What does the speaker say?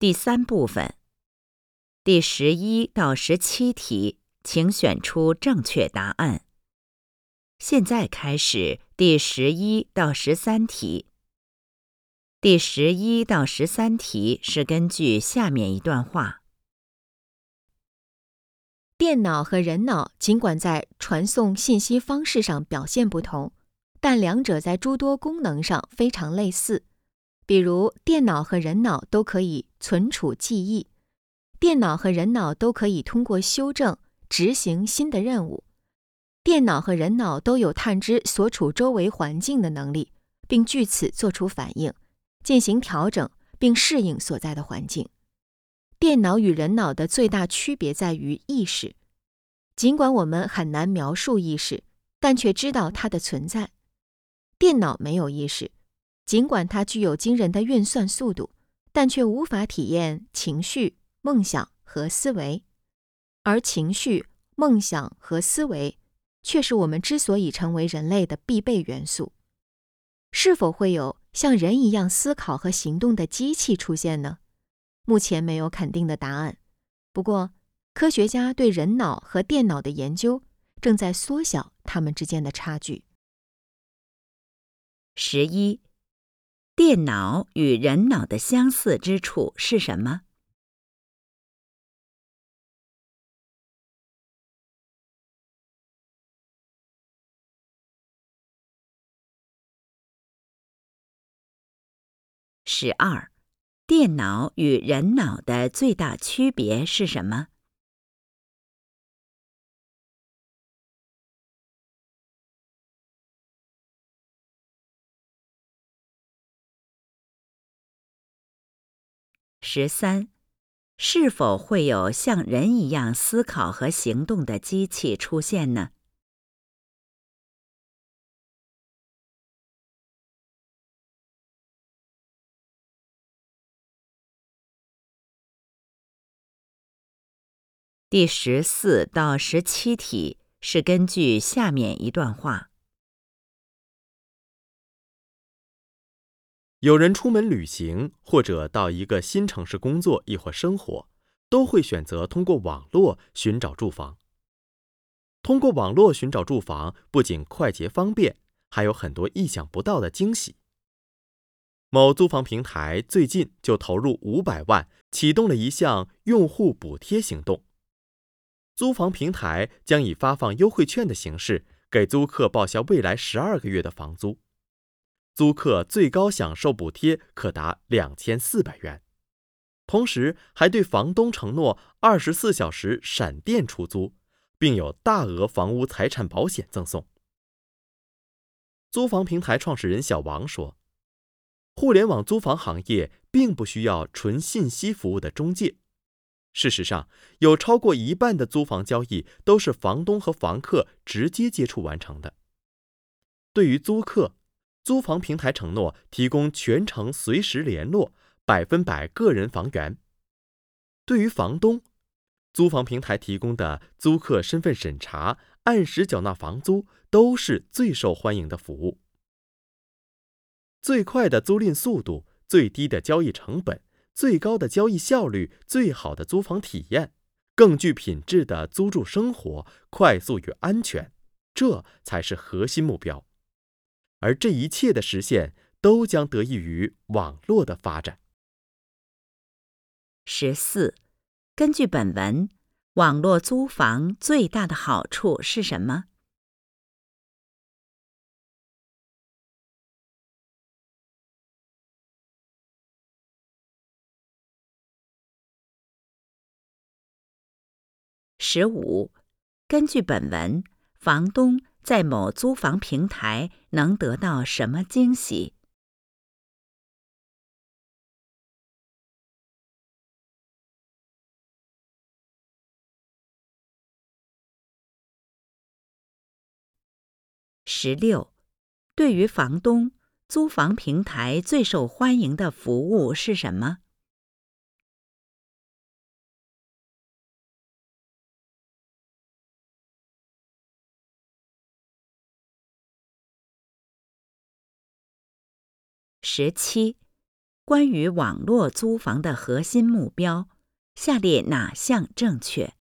第三部分，第十一到十七题，请选出正确答案。现在开始第十一到十三题。第十一到十三题是根据下面一段话：电脑和人脑尽管在传送信息方式上表现不同，但两者在诸多功能上非常类似。比如，电脑和人脑都可以存储记忆，电脑和人脑都可以通过修正执行新的任务，电脑和人脑都有探知所处周围环境的能力，并据此做出反应。进行调整并适应所在的环境。电脑与人脑的最大区别在于意识。尽管我们很难描述意识，但却知道它的存在。电脑没有意识，尽管它具有惊人的运算速度，但却无法体验情绪、梦想和思维。而情绪、梦想和思维却是我们之所以成为人类的必备元素。是否会有？像人一样思考和行动的机器出现呢？目前没有肯定的答案。不过，科学家对人脑和电脑的研究正在缩小它们之间的差距。十一，电脑与人脑的相似之处是什么？十二，电脑与人脑的最大区别是什么？十三，是否会有像人一样思考和行动的机器出现呢？第十四到十七题是根据下面一段话：有人出门旅行，或者到一个新城市工作，亦或生活，都会选择通过网络寻找住房。通过网络寻找住房，不仅快捷方便，还有很多意想不到的惊喜。某租房平台最近就投入五百万，启动了一项用户补贴行动。租房平台将以发放优惠券的形式给租客报销未来十二个月的房租，租客最高享受补贴可达两千四百元，同时还对房东承诺二十四小时闪电出租，并有大额房屋财产保险赠送。租房平台创始人小王说：“互联网租房行业并不需要纯信息服务的中介。”事实上，有超过一半的租房交易都是房东和房客直接接触完成的。对于租客，租房平台承诺提供全程随时联络、百分百个人房源；对于房东，租房平台提供的租客身份审查、按时缴纳房租都是最受欢迎的服务。最快的租赁速度，最低的交易成本。最高的交易效率，最好的租房体验，更具品质的租住生活，快速与安全，这才是核心目标。而这一切的实现，都将得益于网络的发展。十四，根据本文，网络租房最大的好处是什么？十五，根据本文，房东在某租房平台能得到什么惊喜？十六，对于房东，租房平台最受欢迎的服务是什么？十七，关于网络租房的核心目标，下列哪项正确？